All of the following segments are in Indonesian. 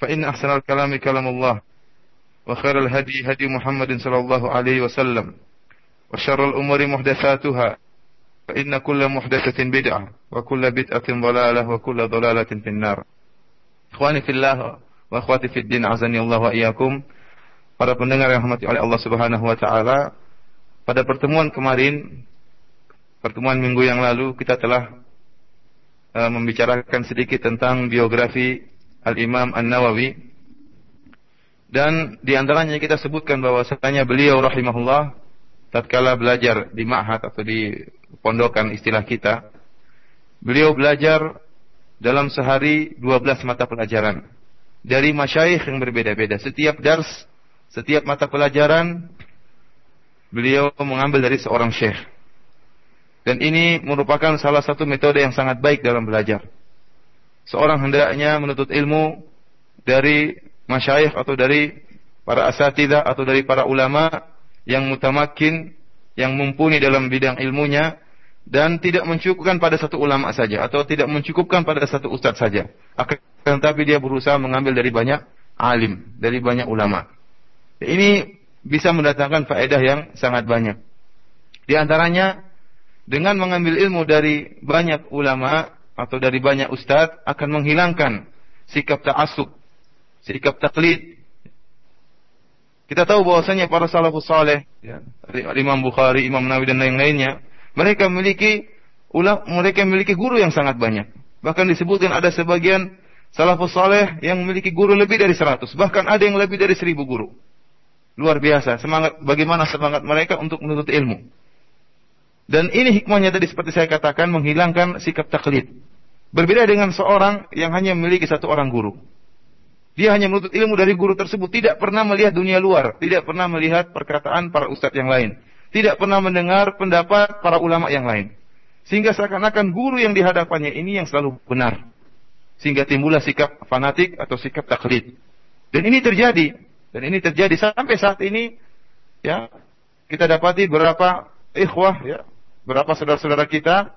فإن أحسن الكلام كلام الله وخير الهدي هدي محمد صلى الله عليه وسلم وشر الأمور محدثاتها فإن كل محدثة بدعة وكل بدعة ضلالة وكل ضلالة في النار إخواني في الله وأخواتي في الدين عزني الله وإياكم Para pendengar yang rahmati oleh Allah Subhanahu wa taala, pada pertemuan kemarin, pertemuan minggu yang lalu kita telah uh, membicarakan sedikit tentang biografi Al-Imam An-Nawawi. Dan di antaranya kita sebutkan bahwasanya beliau rahimahullah tatkala belajar di ma'had atau di pondokan istilah kita beliau belajar dalam sehari 12 mata pelajaran dari masyayikh yang berbeda-beda. Setiap dars setiap mata pelajaran beliau mengambil dari seorang syekh. Dan ini merupakan salah satu metode yang sangat baik dalam belajar seorang hendaknya menuntut ilmu dari masyayikh atau dari para asatidah atau dari para ulama yang mutamakin, yang mumpuni dalam bidang ilmunya dan tidak mencukupkan pada satu ulama saja atau tidak mencukupkan pada satu ustadz saja. Akan tetapi dia berusaha mengambil dari banyak alim, dari banyak ulama. Ini bisa mendatangkan faedah yang sangat banyak. Di antaranya dengan mengambil ilmu dari banyak ulama atau dari banyak ustadz akan menghilangkan sikap ta'assub, sikap taklid. Kita tahu bahwasanya para salafus saleh, ya, Imam Bukhari, Imam Nawawi dan lain-lainnya, mereka memiliki ulah mereka memiliki guru yang sangat banyak. Bahkan disebutkan ada sebagian salafus saleh yang memiliki guru lebih dari 100, bahkan ada yang lebih dari 1000 guru. Luar biasa, semangat bagaimana semangat mereka untuk menuntut ilmu. Dan ini hikmahnya tadi seperti saya katakan menghilangkan sikap taklid. Berbeda dengan seorang yang hanya memiliki satu orang guru. Dia hanya menuntut ilmu dari guru tersebut, tidak pernah melihat dunia luar, tidak pernah melihat perkataan para ustadz yang lain, tidak pernah mendengar pendapat para ulama yang lain. Sehingga seakan-akan guru yang dihadapannya ini yang selalu benar. Sehingga timbullah sikap fanatik atau sikap taklid. Dan ini terjadi, dan ini terjadi sampai saat ini ya kita dapati beberapa ikhwah ya, beberapa saudara-saudara kita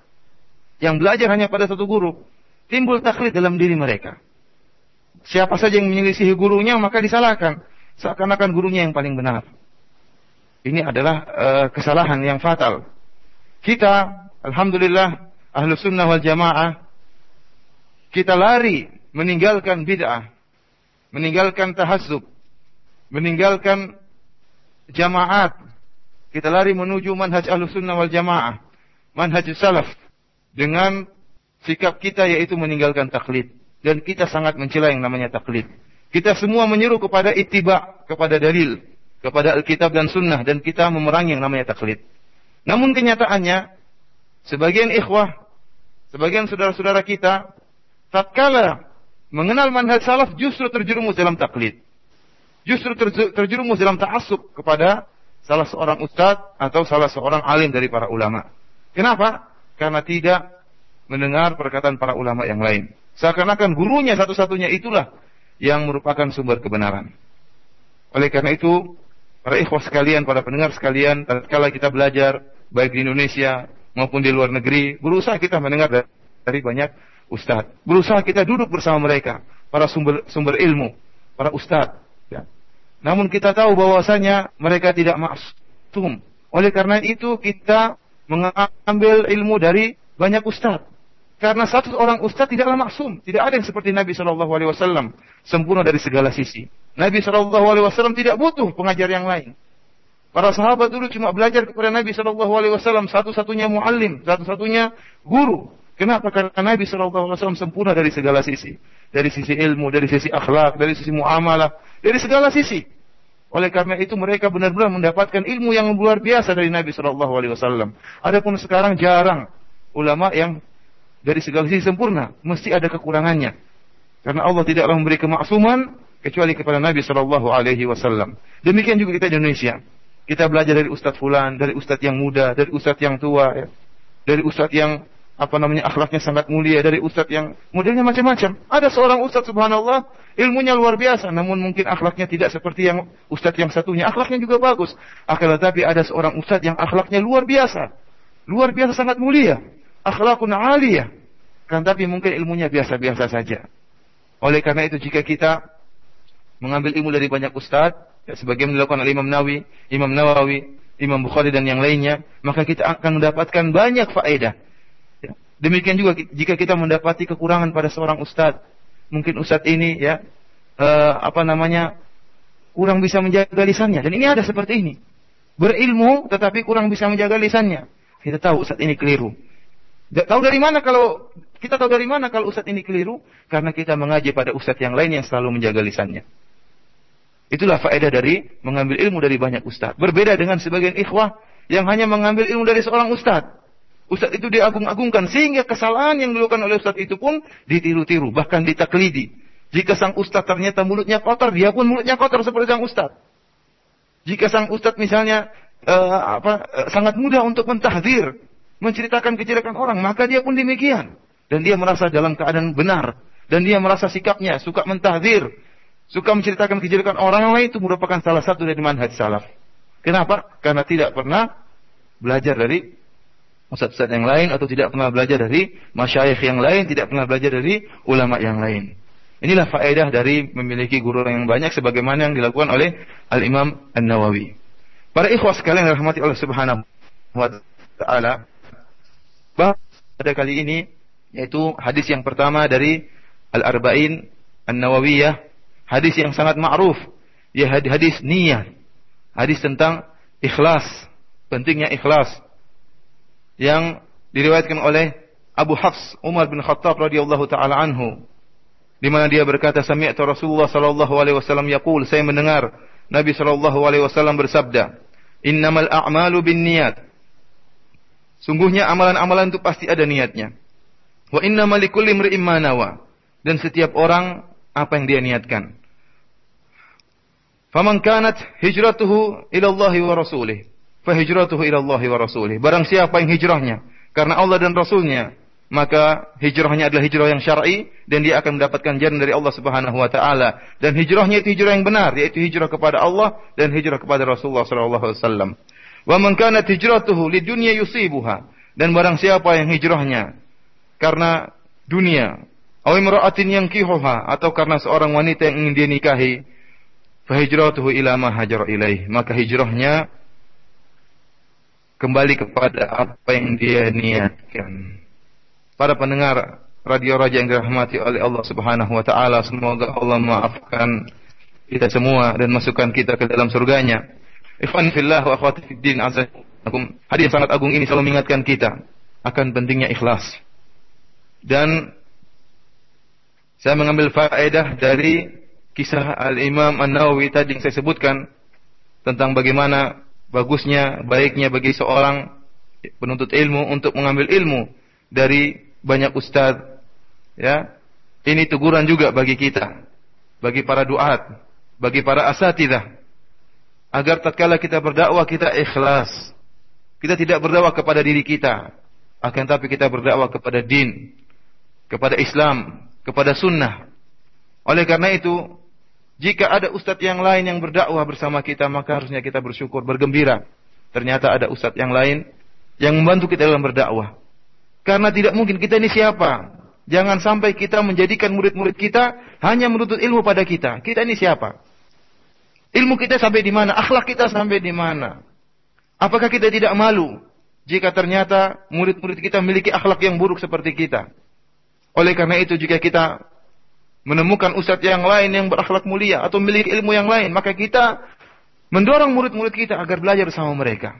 yang belajar hanya pada satu guru, timbul taklid dalam diri mereka. Siapa saja yang menyelisihi gurunya maka disalahkan, seakan-akan gurunya yang paling benar. Ini adalah uh, kesalahan yang fatal. Kita, alhamdulillah, ahlu sunnah wal jamaah, kita lari meninggalkan bid'ah, meninggalkan tahassub, meninggalkan jamaat. Kita lari menuju manhaj ahlu sunnah wal jamaah, manhaj salaf dengan sikap kita yaitu meninggalkan taklid dan kita sangat mencela yang namanya taklid. Kita semua menyeru kepada ittiba, kepada dalil, kepada Alkitab dan Sunnah dan kita memerangi yang namanya taklid. Namun kenyataannya sebagian ikhwah, sebagian saudara-saudara kita tatkala mengenal manhaj salaf justru terjerumus dalam taklid. Justru terjerumus dalam ta'assub kepada salah seorang ustadz atau salah seorang alim dari para ulama. Kenapa? karena tidak mendengar perkataan para ulama yang lain. Seakan-akan gurunya satu-satunya itulah yang merupakan sumber kebenaran. Oleh karena itu, para ikhwah sekalian, para pendengar sekalian, tatkala kita belajar baik di Indonesia maupun di luar negeri, berusaha kita mendengar dari banyak ustadz. Berusaha kita duduk bersama mereka, para sumber sumber ilmu, para ustadz. Namun kita tahu bahwasanya mereka tidak maksum. Oleh karena itu kita mengambil ilmu dari banyak ustaz. Karena satu orang ustaz tidaklah maksum. Tidak ada yang seperti Nabi Shallallahu Alaihi Wasallam sempurna dari segala sisi. Nabi Shallallahu Alaihi Wasallam tidak butuh pengajar yang lain. Para sahabat dulu cuma belajar kepada Nabi Shallallahu Alaihi Wasallam satu-satunya muallim, satu-satunya guru. Kenapa? Karena Nabi Shallallahu Alaihi Wasallam sempurna dari segala sisi, dari sisi ilmu, dari sisi akhlak, dari sisi muamalah, dari segala sisi. Oleh karena itu mereka benar-benar mendapatkan ilmu yang luar biasa dari Nabi Shallallahu Alaihi Wasallam. Adapun sekarang jarang ulama yang dari segala sisi sempurna, mesti ada kekurangannya. Karena Allah tidaklah memberi kemaksuman kecuali kepada Nabi Shallallahu Alaihi Wasallam. Demikian juga kita di Indonesia. Kita belajar dari Ustadz Fulan, dari Ustadz yang muda, dari Ustadz yang tua, ya. dari Ustadz yang apa namanya akhlaknya sangat mulia, dari Ustadz yang modelnya macam-macam. Ada seorang Ustadz Subhanallah, ilmunya luar biasa, namun mungkin akhlaknya tidak seperti yang Ustadz yang satunya. Akhlaknya juga bagus. Akan tetapi ada seorang Ustadz yang akhlaknya luar biasa, luar biasa sangat mulia akhlakun aliyah. Kan tapi mungkin ilmunya biasa-biasa saja. Oleh karena itu jika kita mengambil ilmu dari banyak ustaz, ya, sebagian dilakukan oleh Imam Nawawi, Imam Nawawi, Imam Bukhari dan yang lainnya, maka kita akan mendapatkan banyak faedah. Demikian juga jika kita mendapati kekurangan pada seorang ustaz, mungkin ustaz ini ya uh, apa namanya kurang bisa menjaga lisannya dan ini ada seperti ini. Berilmu tetapi kurang bisa menjaga lisannya. Kita tahu ustaz ini keliru. Tahu dari mana kalau kita tahu dari mana kalau ustadz ini keliru? Karena kita mengaji pada ustadz yang lain yang selalu menjaga lisannya. Itulah faedah dari mengambil ilmu dari banyak ustadz. Berbeda dengan sebagian ikhwah yang hanya mengambil ilmu dari seorang ustadz. Ustadz itu diagung-agungkan sehingga kesalahan yang dilakukan oleh ustadz itu pun ditiru-tiru, bahkan ditaklidi. Jika sang ustadz ternyata mulutnya kotor, dia pun mulutnya kotor seperti sang ustadz. Jika sang ustadz misalnya uh, apa, uh, sangat mudah untuk mentahdir, menceritakan kejelekan orang, maka dia pun demikian. Dan dia merasa dalam keadaan benar. Dan dia merasa sikapnya suka mentahdir. Suka menceritakan kejelekan orang lain itu merupakan salah satu dari manhaj salaf. Kenapa? Karena tidak pernah belajar dari ustaz-ustaz yang lain atau tidak pernah belajar dari masyayikh yang lain, tidak pernah belajar dari ulama yang lain. Inilah faedah dari memiliki guru yang banyak sebagaimana yang dilakukan oleh Al-Imam An-Nawawi. Para ikhwah sekalian yang dirahmati Allah Subhanahu wa taala, pada kali ini yaitu hadis yang pertama dari Al-Arba'in An-Nawawiyah, hadis yang sangat ma'ruf, ya hadis niat. Hadis tentang ikhlas, pentingnya ikhlas. Yang diriwayatkan oleh Abu Hafs Umar bin Khattab radhiyallahu taala anhu di mana dia berkata sami'tu Rasulullah sallallahu alaihi wasallam yaqul saya mendengar Nabi sallallahu alaihi wasallam bersabda innamal a'malu binniyat Sungguhnya amalan-amalan itu pasti ada niatnya. Wa inna malikulli imri'in nawa. Dan setiap orang apa yang dia niatkan. Faman kanat hijratuhu ila Allah wa rasulih, fa hijratuhu ila Allah wa rasulih. Barang siapa yang hijrahnya karena Allah dan Rasulnya, maka hijrahnya adalah hijrah yang syar'i dan dia akan mendapatkan jalan dari Allah Subhanahu wa taala dan hijrahnya itu hijrah yang benar yaitu hijrah kepada Allah dan hijrah kepada Rasulullah sallallahu alaihi wasallam. Wa man kanat hijratuhu lidunya yusibuha. Dan barang siapa yang hijrahnya karena dunia, aw imra'atin yankihuha atau karena seorang wanita yang ingin dia nikahi, fa hijratuhu ila ma hajar ilaih. Maka hijrahnya kembali kepada apa yang dia niatkan. Para pendengar radio Raja yang dirahmati oleh Allah Subhanahu wa taala, semoga Allah maafkan kita semua dan masukkan kita ke dalam surganya. Ikhwan fillah wa akhwati din azakum. Hadis sangat agung ini selalu mengingatkan kita akan pentingnya ikhlas. Dan saya mengambil faedah dari kisah Al-Imam An-Nawawi tadi yang saya sebutkan tentang bagaimana bagusnya, baiknya bagi seorang penuntut ilmu untuk mengambil ilmu dari banyak ustadz. Ya, ini teguran juga bagi kita, bagi para duat, bagi para asatidah agar tatkala kita berdakwah kita ikhlas. Kita tidak berdakwah kepada diri kita, akan tapi kita berdakwah kepada din, kepada Islam, kepada sunnah. Oleh karena itu, jika ada ustadz yang lain yang berdakwah bersama kita, maka harusnya kita bersyukur, bergembira. Ternyata ada ustadz yang lain yang membantu kita dalam berdakwah. Karena tidak mungkin kita ini siapa? Jangan sampai kita menjadikan murid-murid kita hanya menuntut ilmu pada kita. Kita ini siapa? Ilmu kita sampai di mana? Akhlak kita sampai di mana? Apakah kita tidak malu jika ternyata murid-murid kita memiliki akhlak yang buruk seperti kita? Oleh karena itu jika kita menemukan ustadz yang lain yang berakhlak mulia atau memiliki ilmu yang lain, maka kita mendorong murid-murid kita agar belajar bersama mereka.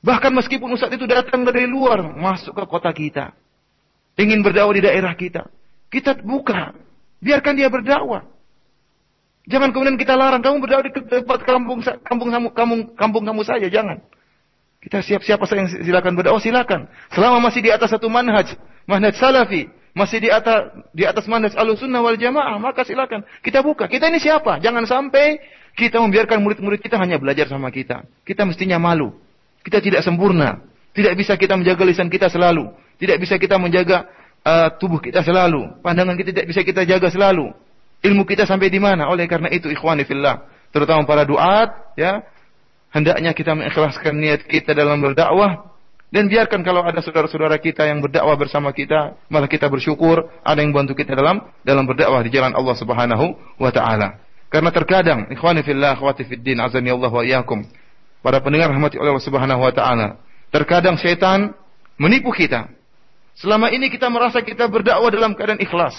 Bahkan meskipun ustadz itu datang dari luar, masuk ke kota kita, ingin berdakwah di daerah kita, kita buka, biarkan dia berdakwah. Jangan kemudian kita larang kamu berdakwah di tempat kampung kampung kamu kampung, kampung kamu saja, jangan. Kita siap-siapa yang silakan berdakwah silakan. Selama masih di atas satu manhaj, manhaj salafi, masih di atas di atas manhaj wal jamaah, maka silakan kita buka. Kita ini siapa? Jangan sampai kita membiarkan murid-murid kita hanya belajar sama kita. Kita mestinya malu. Kita tidak sempurna. Tidak bisa kita menjaga lisan kita selalu. Tidak bisa kita menjaga uh, tubuh kita selalu. Pandangan kita tidak bisa kita jaga selalu ilmu kita sampai di mana. Oleh karena itu ikhwani fillah, terutama para duat, ya, hendaknya kita mengikhlaskan niat kita dalam berdakwah dan biarkan kalau ada saudara-saudara kita yang berdakwah bersama kita, malah kita bersyukur ada yang bantu kita dalam dalam berdakwah di jalan Allah Subhanahu wa taala. Karena terkadang ikhwani fillah, akhwati fid din, azani Allah wa iyyakum. Para pendengar rahmati Allah Subhanahu wa taala. Terkadang setan menipu kita. Selama ini kita merasa kita berdakwah dalam keadaan ikhlas.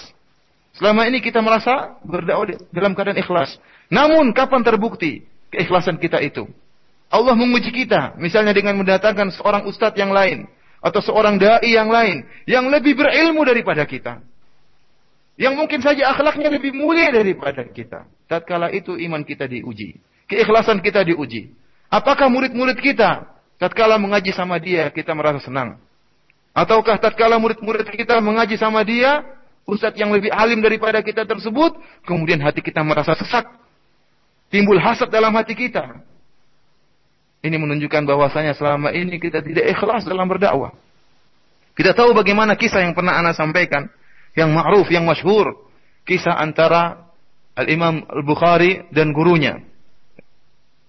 Selama ini kita merasa berdakwah dalam keadaan ikhlas. Namun kapan terbukti keikhlasan kita itu? Allah menguji kita, misalnya dengan mendatangkan seorang ustadz yang lain atau seorang dai yang lain yang lebih berilmu daripada kita. Yang mungkin saja akhlaknya lebih mulia daripada kita. Tatkala itu iman kita diuji, keikhlasan kita diuji. Apakah murid-murid kita tatkala mengaji sama dia kita merasa senang? Ataukah tatkala murid-murid kita mengaji sama dia ustadz yang lebih alim daripada kita tersebut, kemudian hati kita merasa sesak. Timbul hasad dalam hati kita. Ini menunjukkan bahwasanya selama ini kita tidak ikhlas dalam berdakwah. Kita tahu bagaimana kisah yang pernah Anda sampaikan, yang ma'ruf, yang masyhur, kisah antara Al-Imam Al-Bukhari dan gurunya,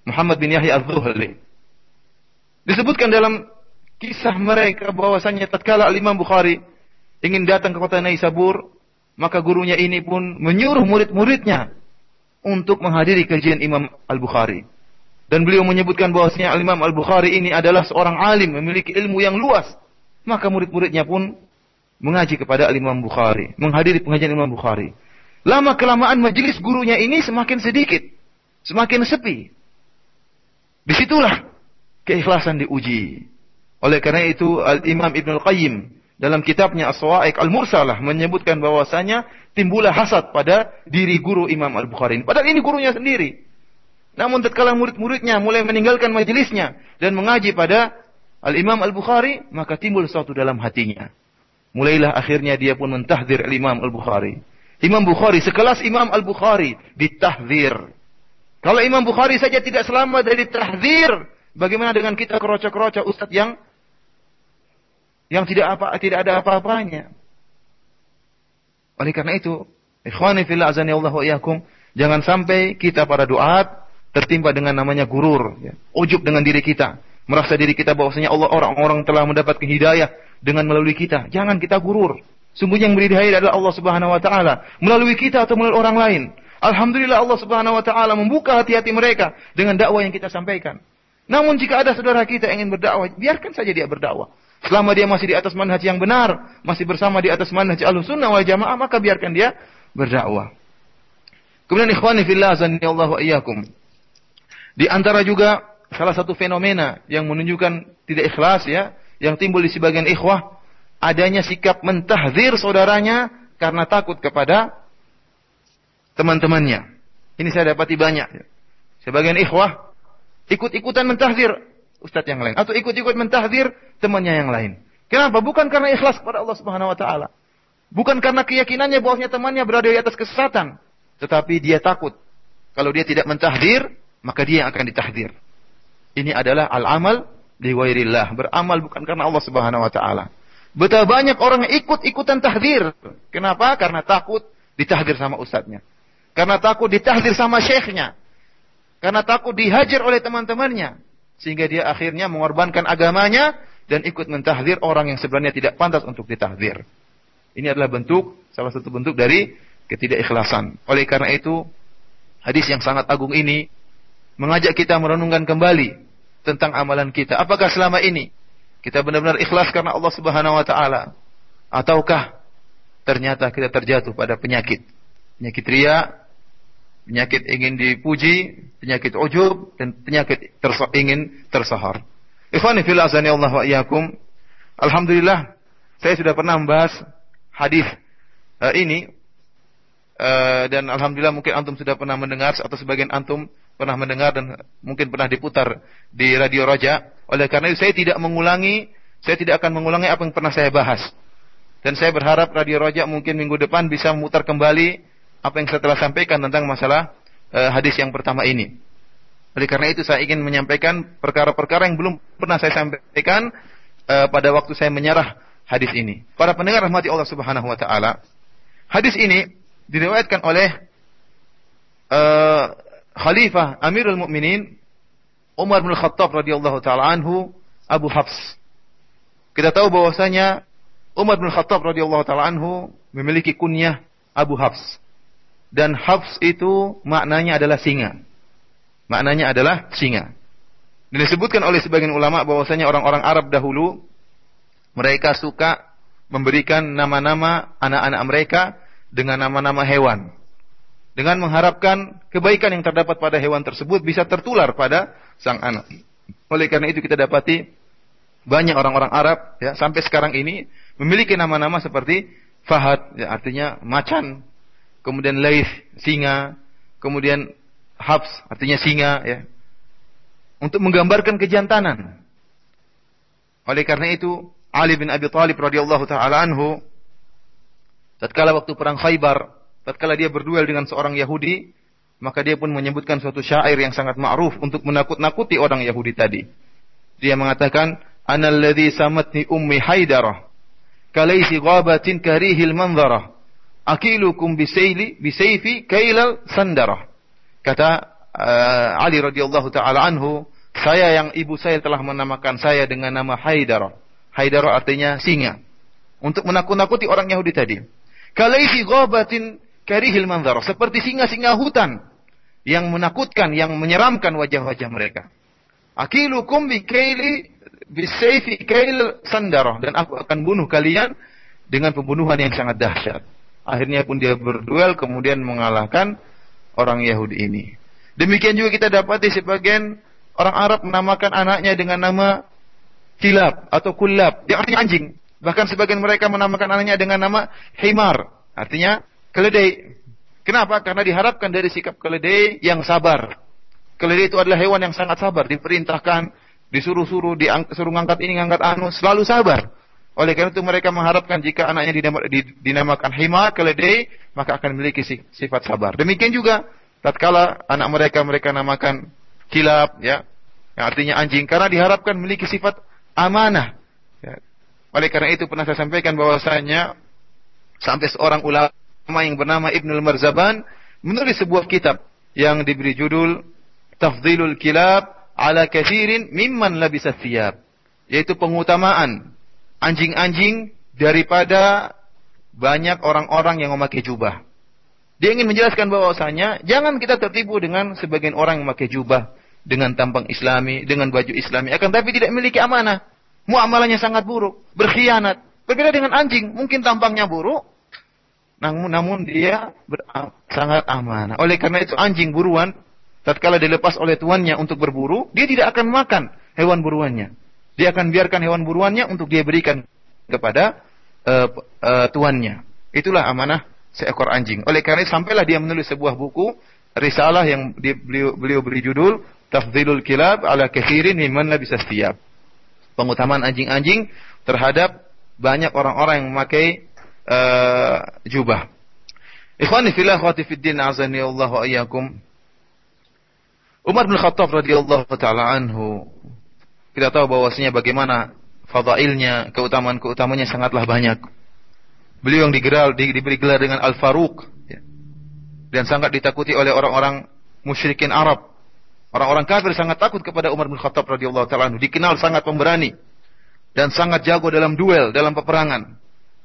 Muhammad bin Yahya Al-Zuhli. Disebutkan dalam kisah mereka bahwasanya tatkala Al-Imam Bukhari ingin datang ke kota Naisabur, maka gurunya ini pun menyuruh murid-muridnya untuk menghadiri kajian Imam Al-Bukhari. Dan beliau menyebutkan bahwasanya Imam Al-Bukhari ini adalah seorang alim, memiliki ilmu yang luas. Maka murid-muridnya pun mengaji kepada Imam Bukhari, menghadiri pengajian Imam Bukhari. Lama kelamaan majelis gurunya ini semakin sedikit, semakin sepi. Di situlah keikhlasan diuji. Oleh karena itu Al-Imam Ibn Al-Qayyim dalam kitabnya As-Sawa'iq Al-Mursalah menyebutkan bahwasanya timbullah hasad pada diri guru Imam Al-Bukhari. Padahal ini gurunya sendiri. Namun tatkala murid-muridnya mulai meninggalkan majelisnya dan mengaji pada Al-Imam Al-Bukhari, maka timbul sesuatu dalam hatinya. Mulailah akhirnya dia pun mentahdir Al-Imam Al-Bukhari. Imam Bukhari sekelas Imam Al-Bukhari ditahdir. Kalau Imam Bukhari saja tidak selamat dari tahdir, bagaimana dengan kita keroca-keroca ustadz yang yang tidak apa tidak ada apa-apanya. Oleh karena itu, ikhwani fillah azani wa iyyakum, jangan sampai kita para duat tertimpa dengan namanya gurur, ya. ujub dengan diri kita, merasa diri kita bahwasanya Allah orang-orang telah mendapatkan hidayah dengan melalui kita. Jangan kita gurur. Sungguhnya yang beri hidayah adalah Allah Subhanahu wa taala, melalui kita atau melalui orang lain. Alhamdulillah Allah Subhanahu wa taala membuka hati-hati mereka dengan dakwah yang kita sampaikan. Namun jika ada saudara kita ingin berdakwah, biarkan saja dia berdakwah. Selama dia masih di atas manhaj yang benar, masih bersama di atas manhaj al-sunnah wal jamaah, maka biarkan dia berdakwah. Kemudian ikhwani fillah azani Allah wa iyyakum. Di antara juga salah satu fenomena yang menunjukkan tidak ikhlas ya, yang timbul di sebagian ikhwah, adanya sikap mentahzir saudaranya karena takut kepada teman-temannya. Ini saya dapati banyak. Sebagian ikhwah ikut-ikutan mentahzir ustadz yang lain atau ikut-ikut mentahdir temannya yang lain. Kenapa? Bukan karena ikhlas kepada Allah Subhanahu wa taala. Bukan karena keyakinannya bahwasanya temannya berada di atas kesesatan, tetapi dia takut kalau dia tidak mentahdir, maka dia yang akan ditahdir. Ini adalah al-amal liwairillah, beramal bukan karena Allah Subhanahu wa taala. Betapa banyak orang ikut-ikutan tahdir. Kenapa? Karena takut ditahdir sama ustadznya. Karena takut ditahdir sama syekhnya. Karena takut dihajar oleh teman-temannya sehingga dia akhirnya mengorbankan agamanya dan ikut mentahdir orang yang sebenarnya tidak pantas untuk ditahdir. Ini adalah bentuk salah satu bentuk dari ketidakikhlasan. Oleh karena itu, hadis yang sangat agung ini mengajak kita merenungkan kembali tentang amalan kita. Apakah selama ini kita benar-benar ikhlas karena Allah Subhanahu wa taala ataukah ternyata kita terjatuh pada penyakit. Penyakit ria, penyakit ingin dipuji, penyakit ujub, dan penyakit tersa ingin tersahar. Ikhwani fil azani Allah wa iyyakum. Alhamdulillah, saya sudah pernah membahas hadis uh, ini uh, dan alhamdulillah mungkin antum sudah pernah mendengar atau sebagian antum pernah mendengar dan mungkin pernah diputar di radio Raja. Oleh karena itu saya tidak mengulangi, saya tidak akan mengulangi apa yang pernah saya bahas. Dan saya berharap Radio Raja mungkin minggu depan bisa memutar kembali apa yang saya telah sampaikan tentang masalah uh, hadis yang pertama ini. Oleh karena itu saya ingin menyampaikan perkara-perkara yang belum pernah saya sampaikan uh, pada waktu saya menyerah hadis ini. Para pendengar rahmati Allah Subhanahu wa taala, hadis ini diriwayatkan oleh uh, Khalifah Amirul Mukminin Umar bin Khattab radhiyallahu taala anhu Abu Hafs. Kita tahu bahwasanya Umar bin Khattab radhiyallahu taala anhu memiliki kunyah Abu Hafs. Dan Hafs itu maknanya adalah singa. Maknanya adalah singa. Dan disebutkan oleh sebagian ulama bahwasanya orang-orang Arab dahulu mereka suka memberikan nama-nama anak-anak mereka dengan nama-nama hewan. Dengan mengharapkan kebaikan yang terdapat pada hewan tersebut bisa tertular pada sang anak. Oleh karena itu kita dapati banyak orang-orang Arab ya sampai sekarang ini memiliki nama-nama seperti Fahad, ya, artinya macan, kemudian Laith, singa, kemudian Habs, artinya singa, ya, untuk menggambarkan kejantanan. Oleh karena itu, Ali bin Abi Thalib radhiyallahu taala anhu tatkala waktu perang Khaybar, tatkala dia berduel dengan seorang Yahudi, maka dia pun menyebutkan suatu syair yang sangat ma'ruf untuk menakut-nakuti orang Yahudi tadi. Dia mengatakan, "Ana alladhi samatni ummi Haidarah." kalaisi ghabatin karihil manzarah. Akilukum bisayli bisayfi kailal sandarah. Kata uh, Ali radhiyallahu taala anhu, saya yang ibu saya telah menamakan saya dengan nama Haidarah. Haidarah artinya singa. Untuk menakut-nakuti orang Yahudi tadi. Kalaisi ghabatin karihil manzarah. Seperti singa-singa hutan yang menakutkan, yang menyeramkan wajah-wajah mereka. Akilukum bikaili bisayfi kail sandarah dan aku akan bunuh kalian dengan pembunuhan yang sangat dahsyat. Akhirnya pun dia berduel kemudian mengalahkan orang Yahudi ini. Demikian juga kita dapati sebagian orang Arab menamakan anaknya dengan nama kilab atau kulab, yang artinya anjing. Bahkan sebagian mereka menamakan anaknya dengan nama himar, artinya keledai. Kenapa? Karena diharapkan dari sikap keledai yang sabar. Keledai itu adalah hewan yang sangat sabar, diperintahkan disuruh-suruh, disuruh ngangkat ini, ngangkat anu, selalu sabar. Oleh karena itu mereka mengharapkan jika anaknya dinamakan hima, keledai, maka akan memiliki sifat sabar. Demikian juga tatkala anak mereka mereka namakan kilap, ya, yang artinya anjing, karena diharapkan memiliki sifat amanah. Ya. Oleh karena itu pernah saya sampaikan bahwasanya sampai seorang ulama yang bernama Ibnul Marzaban menulis sebuah kitab yang diberi judul Tafdilul Kilab ala kathirin mimman labisa thiyab. Yaitu pengutamaan anjing-anjing daripada banyak orang-orang yang memakai jubah. Dia ingin menjelaskan bahwasanya jangan kita tertipu dengan sebagian orang yang memakai jubah dengan tampang islami, dengan baju islami, akan tapi tidak memiliki amanah. Muamalahnya sangat buruk, berkhianat. Berbeda dengan anjing, mungkin tampangnya buruk, namun namun dia ber, sangat amanah. Oleh karena itu anjing buruan tatkala dilepas oleh tuannya untuk berburu, dia tidak akan makan hewan buruannya. Dia akan biarkan hewan buruannya untuk dia berikan kepada uh, uh, tuannya. Itulah amanah seekor anjing. Oleh karena itu sampailah dia menulis sebuah buku risalah yang di, beliau, beliau beri judul Tafdilul Kilab ala Kathirin mimman bisa setiap. Pengutamaan anjing-anjing terhadap banyak orang-orang yang memakai uh, jubah. Ikhwani fillah khawati fiddin azani Allah wa iyyakum. Umar bin Khattab radhiyallahu taala anhu kita tahu bahwasanya bagaimana fadailnya, keutamaan-keutamanya sangatlah banyak. Beliau yang digeral, di, diberi gelar dengan Al-Faruq ya. dan sangat ditakuti oleh orang-orang musyrikin Arab. Orang-orang kafir sangat takut kepada Umar bin Khattab radhiyallahu taala anhu, dikenal sangat pemberani dan sangat jago dalam duel, dalam peperangan.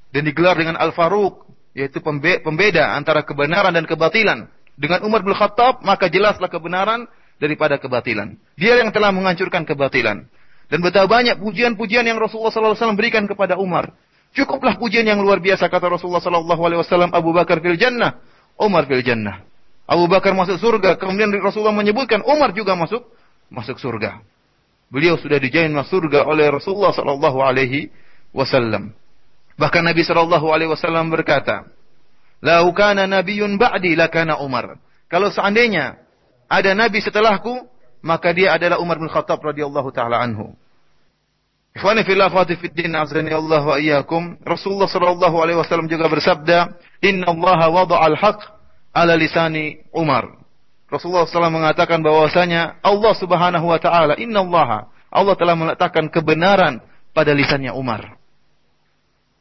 Dan digelar dengan Al-Faruq, yaitu pembeda antara kebenaran dan kebatilan. Dengan Umar bin Khattab, maka jelaslah kebenaran daripada kebatilan. Dia yang telah menghancurkan kebatilan. Dan betapa banyak pujian-pujian yang Rasulullah SAW berikan kepada Umar. Cukuplah pujian yang luar biasa kata Rasulullah wasallam Abu Bakar fil jannah, Umar fil jannah. Abu Bakar masuk surga, kemudian Rasulullah menyebutkan Umar juga masuk masuk surga. Beliau sudah dijamin masuk surga oleh Rasulullah sallallahu alaihi wasallam. Bahkan Nabi sallallahu alaihi wasallam berkata, "Lau kana nabiyyun ba'di lakana Umar." Kalau seandainya ada nabi setelahku, maka dia adalah Umar bin Khattab radhiyallahu taala anhu. Ikhwani fillah akhwati fid din azani Allah wa iyyakum. Rasulullah sallallahu alaihi wasallam juga bersabda, "Inna Allah wada'a al-haq ala lisani Umar." Rasulullah SAW mengatakan bahwasanya Allah Subhanahu wa taala, "Inna Allah Allah telah meletakkan kebenaran pada lisannya Umar."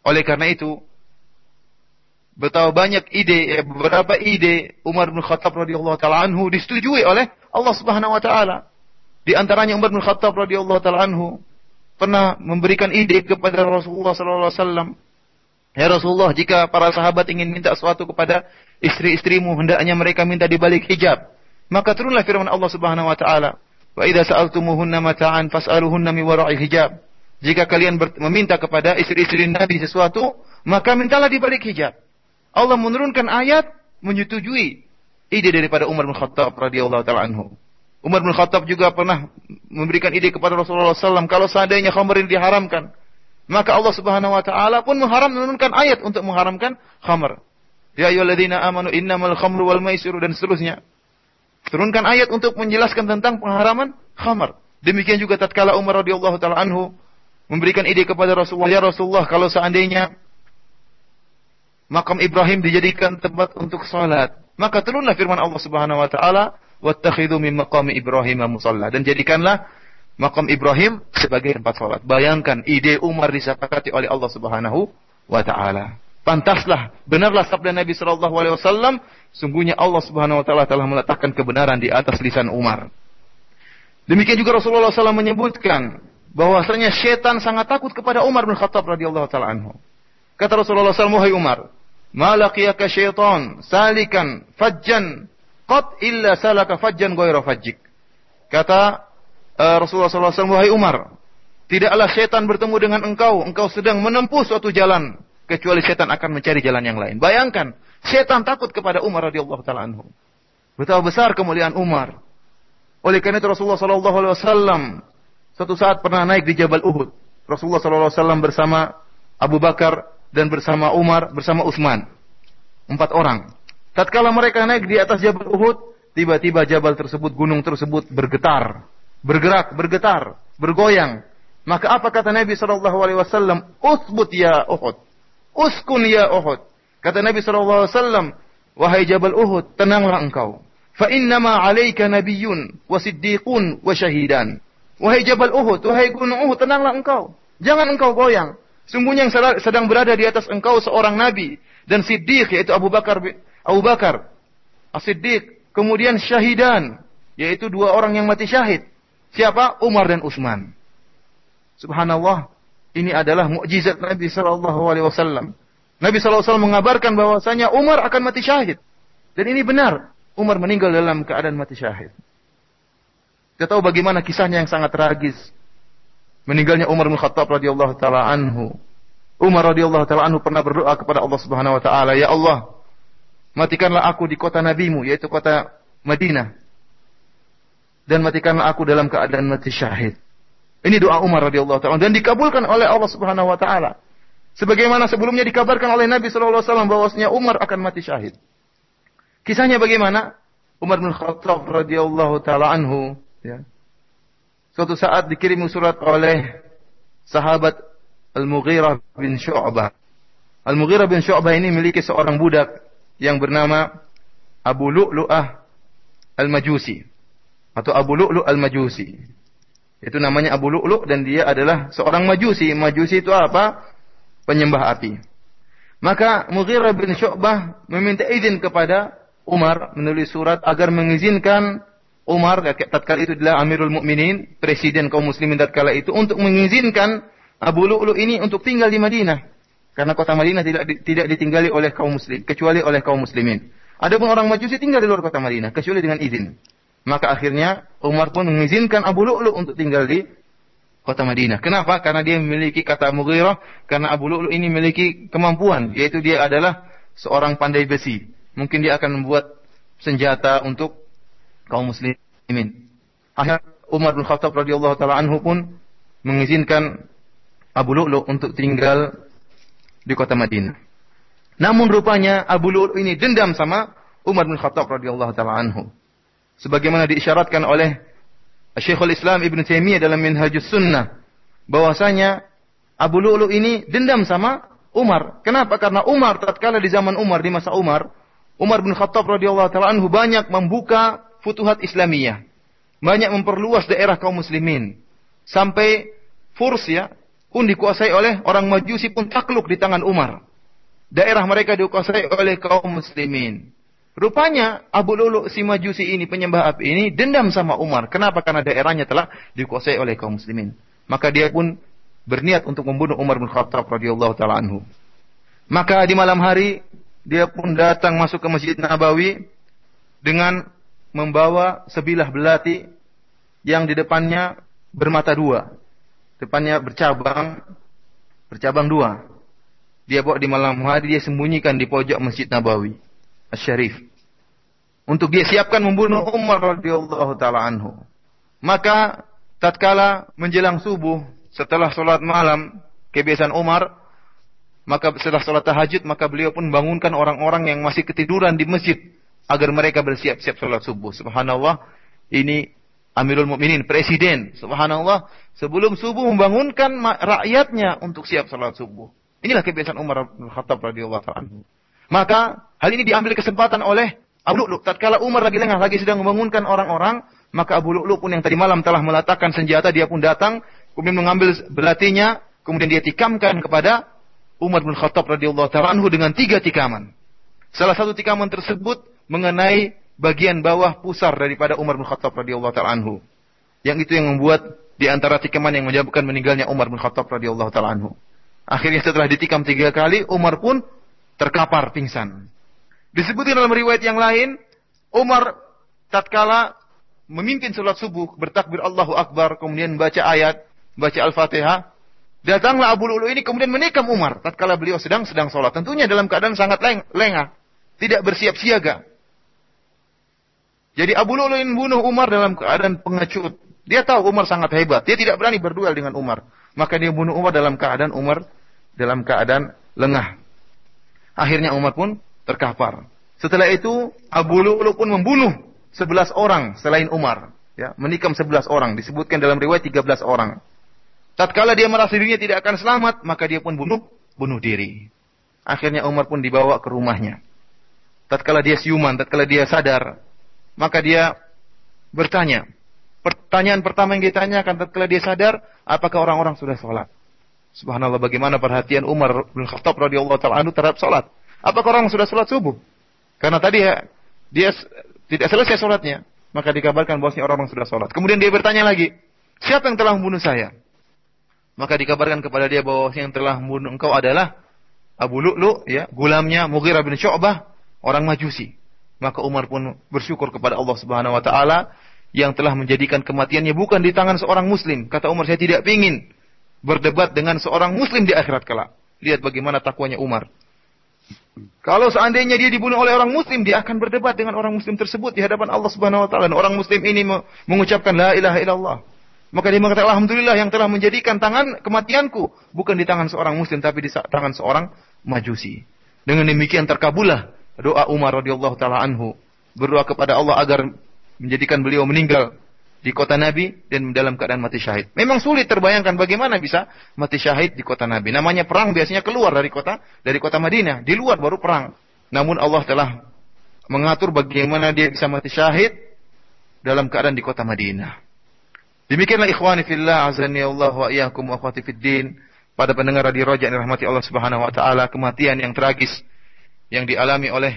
Oleh karena itu, betapa banyak ide, beberapa ide Umar bin Khattab radhiyallahu taala anhu disetujui oleh Allah Subhanahu wa taala. Di antaranya Umar bin Khattab radhiyallahu taala anhu pernah memberikan ide kepada Rasulullah sallallahu alaihi wasallam. Ya Rasulullah, jika para sahabat ingin minta sesuatu kepada istri-istrimu, hendaknya mereka minta di balik hijab. Maka turunlah firman Allah Subhanahu wa taala, "Wa idza sa'altumuhunna mata'an fas'aluhunna min wara'i hijab." Jika kalian meminta kepada istri-istri Nabi sesuatu, maka mintalah di balik hijab. Allah menurunkan ayat menyetujui ide daripada Umar bin Khattab radhiyallahu taala anhu. Umar bin Khattab juga pernah memberikan ide kepada Rasulullah SAW kalau seandainya khamr ini diharamkan, maka Allah Subhanahu wa taala pun mengharam menurunkan ayat untuk mengharamkan khamr. Ya ayyuhalladzina amanu innamal khamru wal maisiru dan seterusnya. Turunkan ayat untuk menjelaskan tentang pengharaman khamr. Demikian juga tatkala Umar radhiyallahu taala anhu memberikan ide kepada Rasulullah, ya Rasulullah kalau seandainya makam Ibrahim dijadikan tempat untuk salat, maka turunlah firman Allah Subhanahu wa taala wattakhidhu min maqami Ibrahim musalla dan jadikanlah makam Ibrahim sebagai tempat salat. Bayangkan ide Umar disepakati oleh Allah Subhanahu wa taala. Pantaslah, benarlah sabda Nabi sallallahu alaihi wasallam, sungguhnya Allah Subhanahu wa taala telah meletakkan kebenaran di atas lisan Umar. Demikian juga Rasulullah SAW menyebutkan bahwasanya setan sangat takut kepada Umar bin Khattab radhiyallahu taala anhu. Kata Rasulullah SAW, "Wahai Umar, ma laqiyaka syaitan salikan fajjan Qat illa salaka fajjan ghayra fajjik. Kata uh, Rasulullah SAW, wahai Umar, tidaklah setan bertemu dengan engkau, engkau sedang menempuh suatu jalan, kecuali setan akan mencari jalan yang lain. Bayangkan, setan takut kepada Umar radhiyallahu taala anhu. Betapa besar kemuliaan Umar. Oleh karena itu Rasulullah sallallahu alaihi wasallam suatu saat pernah naik di Jabal Uhud. Rasulullah wasallam bersama Abu Bakar dan bersama Umar bersama Utsman. Empat orang. Tatkala mereka naik di atas Jabal Uhud, tiba-tiba jabal tersebut, gunung tersebut bergetar, bergerak, bergetar, bergoyang. Maka apa kata Nabi Shallallahu Alaihi Wasallam? Ya Uhud, uskun ya Uhud. Kata Nabi Shallallahu Alaihi Wasallam, wahai Jabal Uhud, tenanglah engkau. Fa innama alaika nabiyyun wa siddiqun wa syahidan. Wahai Jabal Uhud, wahai gunung Uhud, tenanglah engkau. Jangan engkau goyang. Sungguhnya yang sedang berada di atas engkau seorang nabi dan siddiq yaitu Abu Bakar Abu Bakar, As-Siddiq, kemudian syahidan, yaitu dua orang yang mati syahid. Siapa? Umar dan Utsman. Subhanallah, ini adalah mukjizat Nabi sallallahu alaihi wasallam. Nabi sallallahu alaihi wasallam mengabarkan bahwasanya Umar akan mati syahid. Dan ini benar. Umar meninggal dalam keadaan mati syahid. Kita tahu bagaimana kisahnya yang sangat tragis. Meninggalnya Umar bin Khattab radhiyallahu taala anhu. Umar radhiyallahu taala anhu pernah berdoa kepada Allah Subhanahu wa taala, "Ya Allah, Matikanlah aku di kota nabimu, yaitu kota Madinah. Dan matikanlah aku dalam keadaan mati syahid. Ini doa Umar radhiyallahu taala dan dikabulkan oleh Allah Subhanahu wa taala. Sebagaimana sebelumnya dikabarkan oleh Nabi sallallahu alaihi wasallam bahwasanya Umar akan mati syahid. Kisahnya bagaimana? Umar bin Khattab radhiyallahu taala anhu ya. Suatu saat dikirim surat oleh sahabat Al-Mughirah bin Syu'bah. Al-Mughirah bin Syu'bah ini memiliki seorang budak yang bernama Abu Lu'lu'ah Al-Majusi atau Abu Lu'lu' Al-Majusi. Itu namanya Abu Lu'lu' dan dia adalah seorang Majusi. Majusi itu apa? Penyembah api. Maka Mughirah bin Syu'bah meminta izin kepada Umar menulis surat agar mengizinkan Umar tatkala itu adalah Amirul Mukminin, presiden kaum muslimin tatkala itu untuk mengizinkan Abu Lu'lu ini untuk tinggal di Madinah. Karena kota Madinah tidak tidak ditinggali oleh kaum muslim kecuali oleh kaum muslimin. Adapun orang Majusi tinggal di luar kota Madinah kecuali dengan izin. Maka akhirnya Umar pun mengizinkan Abu Lu'lu untuk tinggal di kota Madinah. Kenapa? Karena dia memiliki kata Mughirah, karena Abu Lu'lu ini memiliki kemampuan, yaitu dia adalah seorang pandai besi. Mungkin dia akan membuat senjata untuk kaum muslimin. Akhirnya Umar bin Khattab radhiyallahu taala anhu pun mengizinkan Abu Lu'lu untuk tinggal di kota Madinah. Namun rupanya Abu Lu'lu ini dendam sama Umar bin Khattab radhiyallahu taala anhu. Sebagaimana diisyaratkan oleh Syekhul Islam Ibn Taimiyah dalam Minhajus Sunnah bahwasanya Abu Lu'lu ini dendam sama Umar. Kenapa? Karena Umar tatkala di zaman Umar di masa Umar, Umar bin Khattab radhiyallahu taala anhu banyak membuka futuhat Islamiyah. Banyak memperluas daerah kaum muslimin. Sampai Furs ya pun dikuasai oleh orang Majusi pun takluk di tangan Umar. Daerah mereka dikuasai oleh kaum muslimin. Rupanya Abu Lulu si Majusi ini penyembah api ini dendam sama Umar. Kenapa? Karena daerahnya telah dikuasai oleh kaum muslimin. Maka dia pun berniat untuk membunuh Umar bin Khattab radhiyallahu taala anhu. Maka di malam hari dia pun datang masuk ke Masjid Nabawi dengan membawa sebilah belati yang di depannya bermata dua. Depannya bercabang bercabang dua. Dia bawa di malam hari dia sembunyikan di pojok Masjid Nabawi. Syarif untuk dia siapkan membunuh Umar radhiyallahu taala anhu. Maka tatkala menjelang subuh setelah sholat malam kebiasaan Umar maka setelah sholat tahajud maka beliau pun bangunkan orang-orang yang masih ketiduran di masjid agar mereka bersiap-siap sholat subuh. Subhanallah ini Amirul Mukminin presiden. Subhanallah sebelum subuh membangunkan rakyatnya untuk siap sholat subuh. Inilah kebiasaan Umar bin Khattab radhiyallahu anhu. Maka hal ini diambil kesempatan oleh Abu Lu'lu. Tatkala Umar lagi lengah, lagi sedang membangunkan orang-orang, maka Abu Lu'lu pun yang tadi malam telah meletakkan senjata, dia pun datang, kemudian mengambil belatinya, kemudian dia tikamkan kepada Umar bin Khattab radhiyallahu anhu dengan tiga tikaman. Salah satu tikaman tersebut mengenai bagian bawah pusar daripada Umar bin Khattab radhiyallahu taala anhu. Yang itu yang membuat di antara tikaman yang menyebabkan meninggalnya Umar bin Khattab radhiyallahu taala anhu. Akhirnya setelah ditikam tiga kali, Umar pun terkapar pingsan. Disebutkan dalam riwayat yang lain, Umar tatkala memimpin sholat subuh, bertakbir Allahu Akbar, kemudian baca ayat, baca Al-Fatihah, datanglah Abu Lu'lu ini kemudian menikam Umar tatkala beliau sedang sedang sholat. Tentunya dalam keadaan sangat leng lengah, tidak bersiap siaga. Jadi Abu Lu'lu ini membunuh Umar dalam keadaan pengecut. Dia tahu Umar sangat hebat. Dia tidak berani berduel dengan Umar. Maka dia bunuh Umar dalam keadaan Umar dalam keadaan lengah. Akhirnya Umar pun terkapar. Setelah itu Abu Lu'lu pun membunuh 11 orang selain Umar, ya, menikam 11 orang, disebutkan dalam riwayat 13 orang. Tatkala dia merasa dirinya tidak akan selamat, maka dia pun bunuh bunuh diri. Akhirnya Umar pun dibawa ke rumahnya. Tatkala dia siuman, tatkala dia sadar, maka dia bertanya. Pertanyaan pertama yang ditanyakan tatkala dia sadar, apakah orang-orang sudah sholat? Subhanallah bagaimana perhatian Umar bin Khattab radhiyallahu taala terhadap sholat. Apakah orang sudah sholat subuh? Karena tadi ya, dia tidak selesai sholatnya. Maka dikabarkan bahwasanya orang-orang sudah sholat. Kemudian dia bertanya lagi, siapa yang telah membunuh saya? Maka dikabarkan kepada dia bahwa yang telah membunuh engkau adalah Abu Lu'lu, ya, gulamnya Mughirah bin Syu'bah, orang Majusi. Maka Umar pun bersyukur kepada Allah Subhanahu wa taala yang telah menjadikan kematiannya bukan di tangan seorang muslim. Kata Umar, saya tidak ingin berdebat dengan seorang muslim di akhirat kelak. Lihat bagaimana takwanya Umar. Kalau seandainya dia dibunuh oleh orang muslim, dia akan berdebat dengan orang muslim tersebut di hadapan Allah Subhanahu wa taala. orang muslim ini mengucapkan la ilaha illallah. Maka dia mengatakan alhamdulillah yang telah menjadikan tangan kematianku bukan di tangan seorang muslim tapi di tangan seorang majusi. Dengan demikian terkabulah doa Umar radhiyallahu taala anhu berdoa kepada Allah agar menjadikan beliau meninggal di kota Nabi dan dalam keadaan mati syahid. Memang sulit terbayangkan bagaimana bisa mati syahid di kota Nabi. Namanya perang biasanya keluar dari kota dari kota Madinah, di luar baru perang. Namun Allah telah mengatur bagaimana dia bisa mati syahid dalam keadaan di kota Madinah. Demikianlah ikhwani fillah azani Allah wa iyyakum wa. Pada pendengar radio Roja yang rahmati Allah Subhanahu wa taala, kematian yang tragis yang dialami oleh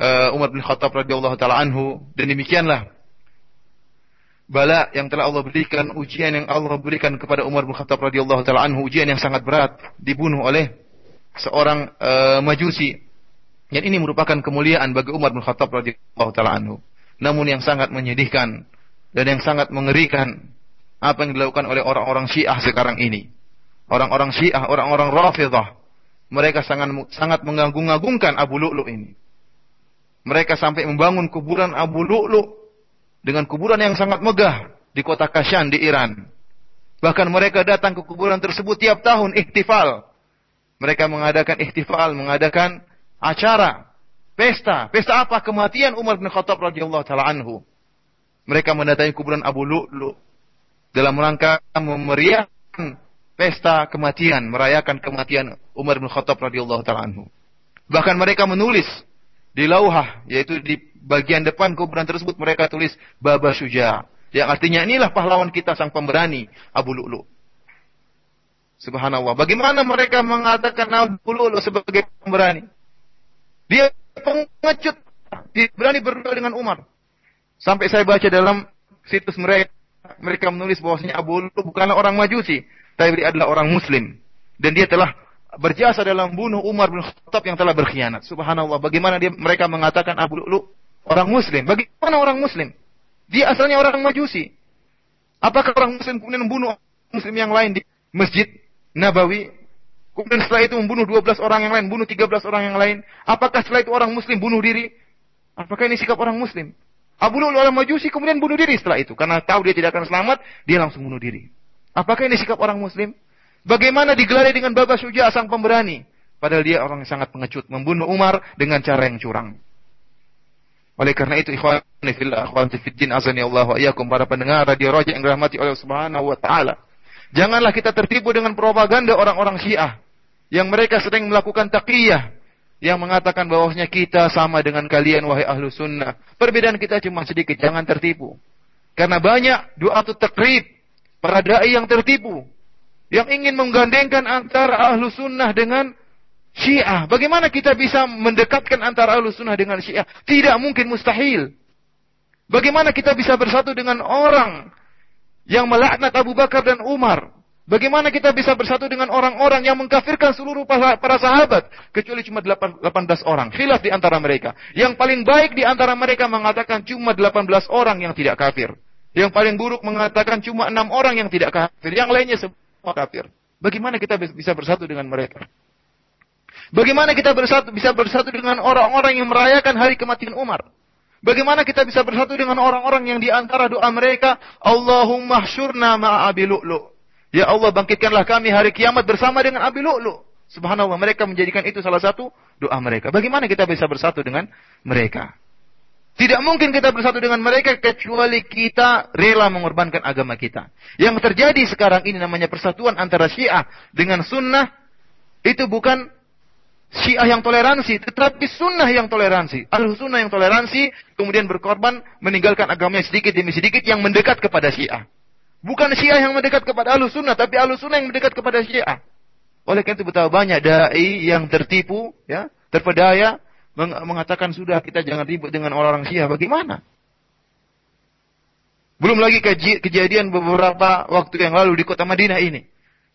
uh, Umar bin Khattab radhiyallahu taala anhu dan demikianlah bala yang telah Allah berikan, ujian yang Allah berikan kepada Umar bin Khattab radhiyallahu taala anhu, ujian yang sangat berat, dibunuh oleh seorang uh, majusi. Dan ini merupakan kemuliaan bagi Umar bin Khattab radhiyallahu taala anhu. Namun yang sangat menyedihkan dan yang sangat mengerikan apa yang dilakukan oleh orang-orang Syiah sekarang ini. Orang-orang Syiah, orang-orang Rafidhah, mereka sangat sangat mengagung-agungkan Abu Lu'lu' ini. Mereka sampai membangun kuburan Abu Lu'lu' dengan kuburan yang sangat megah di kota Kashan di Iran. Bahkan mereka datang ke kuburan tersebut tiap tahun ihtifal. Mereka mengadakan ihtifal, mengadakan acara, pesta. Pesta apa? Kematian Umar bin Khattab radhiyallahu taala anhu. Mereka mendatangi kuburan Abu Lu'lu' dalam rangka memeriahkan pesta kematian, merayakan kematian Umar bin Khattab radhiyallahu taala anhu. Bahkan mereka menulis di lauhah, yaitu di bagian depan kuburan tersebut mereka tulis Baba Suja. Yang artinya inilah pahlawan kita sang pemberani Abu Lu'lu. Subhanallah. Bagaimana mereka mengatakan Abu Lu'lu sebagai pemberani? Dia pengecut. Dia berani berdua dengan Umar. Sampai saya baca dalam situs mereka, mereka menulis bahwasanya Abu Lu'lu bukanlah orang Majusi, tapi adalah orang muslim dan dia telah berjasa dalam bunuh Umar bin Khattab yang telah berkhianat. Subhanallah, bagaimana dia mereka mengatakan Abu Lu'lu orang muslim? Bagaimana orang muslim? Dia asalnya orang Majusi. Apakah orang muslim kemudian membunuh muslim yang lain di Masjid Nabawi? Kemudian setelah itu membunuh 12 orang yang lain, bunuh 13 orang yang lain. Apakah setelah itu orang muslim bunuh diri? Apakah ini sikap orang muslim? Abu Lu'lu orang Majusi kemudian bunuh diri setelah itu. Karena tahu dia tidak akan selamat, dia langsung bunuh diri. Apakah ini sikap orang muslim? Bagaimana digelari dengan Baba Suja sang pemberani? Padahal dia orang yang sangat pengecut, membunuh Umar dengan cara yang curang. Oleh karena itu ikhwan fillah, ikhwan fiddin azani Allah wa para pendengar radio Raja yang dirahmati oleh Subhanahu wa taala. Janganlah kita tertipu dengan propaganda orang-orang Syiah yang mereka sedang melakukan taqiyah yang mengatakan bahwasanya kita sama dengan kalian wahai ahlu sunnah. Perbedaan kita cuma sedikit, jangan tertipu. Karena banyak doa takrib para dai yang tertipu, yang ingin menggandengkan antara ahlu sunnah dengan syiah. Bagaimana kita bisa mendekatkan antara ahlu sunnah dengan syiah? Tidak mungkin mustahil. Bagaimana kita bisa bersatu dengan orang yang melaknat Abu Bakar dan Umar? Bagaimana kita bisa bersatu dengan orang-orang yang mengkafirkan seluruh para sahabat kecuali cuma 18 orang. Khilaf di antara mereka. Yang paling baik di antara mereka mengatakan cuma 18 orang yang tidak kafir. Yang paling buruk mengatakan cuma enam orang yang tidak kafir. Yang lainnya semua kafir. Bagaimana kita bisa bersatu dengan mereka? Bagaimana kita bersatu, bisa bersatu dengan orang-orang yang merayakan hari kematian Umar? Bagaimana kita bisa bersatu dengan orang-orang yang di antara doa mereka, Allahumma syurna ma'abi lu'lu. Ya Allah bangkitkanlah kami hari kiamat bersama dengan Abi Lu'lu. Subhanallah mereka menjadikan itu salah satu doa mereka. Bagaimana kita bisa bersatu dengan mereka? Tidak mungkin kita bersatu dengan mereka kecuali kita rela mengorbankan agama kita. Yang terjadi sekarang ini namanya persatuan antara Syiah dengan Sunnah itu bukan Syiah yang toleransi, tetapi Sunnah yang toleransi. Ahlu Sunnah yang toleransi kemudian berkorban meninggalkan agamanya sedikit demi sedikit yang mendekat kepada Syiah. Bukan Syiah yang mendekat kepada Ahlu Sunnah, tapi Ahlu Sunnah yang mendekat kepada Syiah. Oleh karena itu betapa banyak dai yang tertipu, ya, terpedaya mengatakan sudah kita jangan ribut dengan orang-orang Syiah. Bagaimana? Belum lagi kejadian beberapa waktu yang lalu di kota Madinah ini.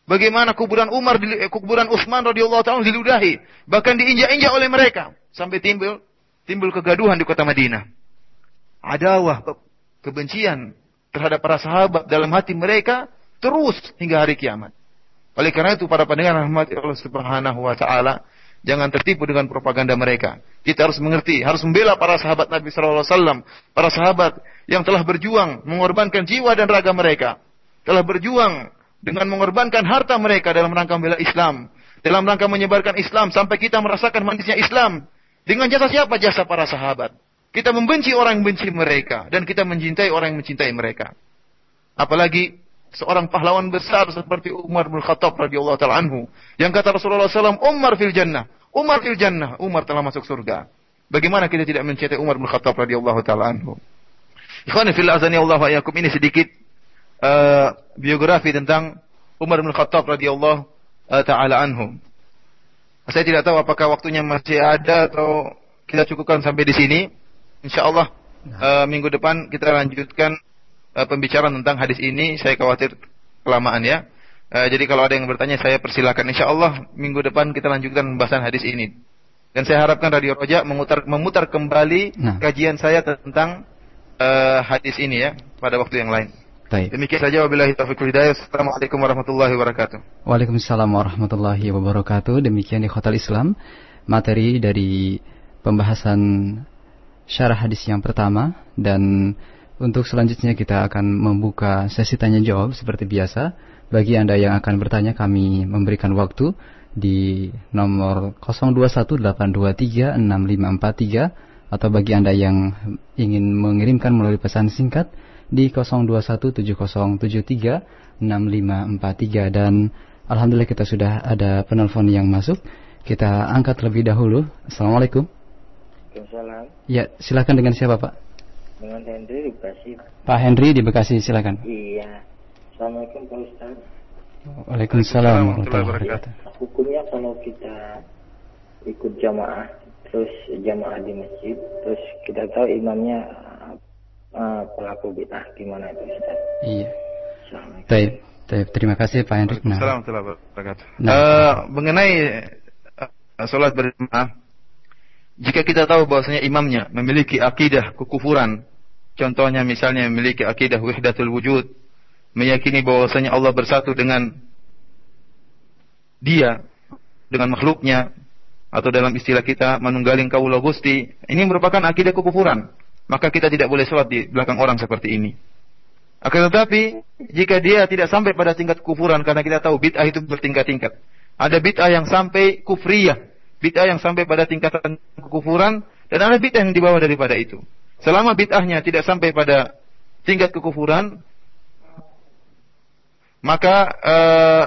Bagaimana kuburan Umar, eh, kuburan Utsman radhiyallahu taala diludahi, bahkan diinjak-injak oleh mereka sampai timbul timbul kegaduhan di kota Madinah. Adawah, kebencian terhadap para sahabat dalam hati mereka terus hingga hari kiamat. Oleh karena itu para pendengar rahmat Allah Subhanahu wa taala, Jangan tertipu dengan propaganda mereka. Kita harus mengerti, harus membela para sahabat Nabi Wasallam, para sahabat yang telah berjuang mengorbankan jiwa dan raga mereka, telah berjuang dengan mengorbankan harta mereka dalam rangka membela Islam, dalam rangka menyebarkan Islam sampai kita merasakan manisnya Islam. Dengan jasa siapa? Jasa para sahabat. Kita membenci orang yang benci mereka dan kita mencintai orang yang mencintai mereka. Apalagi seorang pahlawan besar seperti Umar bin Khattab radhiyallahu taala anhu yang kata Rasulullah SAW Umar fil jannah Umar fil jannah Umar telah masuk surga. Bagaimana kita tidak mencintai Umar bin Khattab radhiyallahu taala anhu? Ikhwan fil azani Allah wa ini sedikit uh, biografi tentang Umar bin Khattab radhiyallahu uh, taala anhu. Saya tidak tahu apakah waktunya masih ada atau kita cukupkan sampai di sini. Insyaallah uh, minggu depan kita lanjutkan uh, pembicaraan tentang hadis ini. Saya khawatir kelamaan ya. Uh, jadi kalau ada yang bertanya saya persilakan. Insya Allah minggu depan kita lanjutkan pembahasan hadis ini. Dan saya harapkan Radio Roja memutar, memutar kembali nah. kajian saya tentang uh, hadis ini ya pada waktu yang lain. Baik. Demikian saja wabillahi taufiq hidayah. Assalamualaikum warahmatullahi wabarakatuh. Waalaikumsalam warahmatullahi wabarakatuh. Demikian di Hotel Islam materi dari pembahasan syarah hadis yang pertama dan untuk selanjutnya kita akan membuka sesi tanya jawab seperti biasa. Bagi Anda yang akan bertanya kami memberikan waktu di nomor 0218236543 atau bagi Anda yang ingin mengirimkan melalui pesan singkat di 0217073653 dan alhamdulillah kita sudah ada penelpon yang masuk. Kita angkat lebih dahulu. Assalamualaikum. Waalaikumsalam. Ya, silakan dengan siapa Pak? Dengan Henry di Bekasi. Pak Henry di Bekasi, silakan. Iya. Assalamualaikum Pak Ustaz. Waalaikumsalam warahmatullahi wabarakatuh. Hukumnya kalau kita ikut jamaah, terus jamaah di masjid, terus kita tahu imamnya uh, pelaku bid'ah gimana itu Ustaz? Iya. Baik, baik. Terima kasih Pak Hendrik. Nah. Nah. Uh, mengenai uh, sholat berjamaah, jika kita tahu bahwasanya imamnya memiliki akidah kekufuran, contohnya misalnya memiliki akidah wahdatul wujud, meyakini bahwasanya Allah bersatu dengan dia, dengan makhluknya, atau dalam istilah kita manunggaling kaulah gusti, ini merupakan akidah kekufuran maka kita tidak boleh sholat di belakang orang seperti ini. Akan tetapi, jika dia tidak sampai pada tingkat kufuran, karena kita tahu bid'ah itu bertingkat-tingkat. Ada bid'ah yang sampai kufriyah, bid'ah yang sampai pada tingkatan kekufuran, dan ada bid'ah yang dibawa daripada itu. Selama bid'ahnya tidak sampai pada tingkat kekufuran, maka uh,